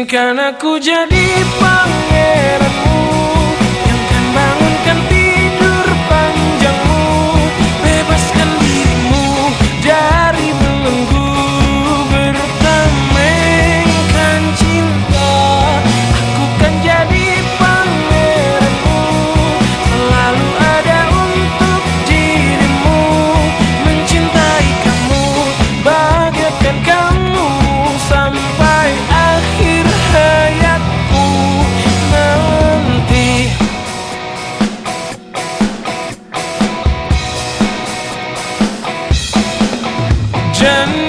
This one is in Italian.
Izinkan aku jadi pangeran Imagine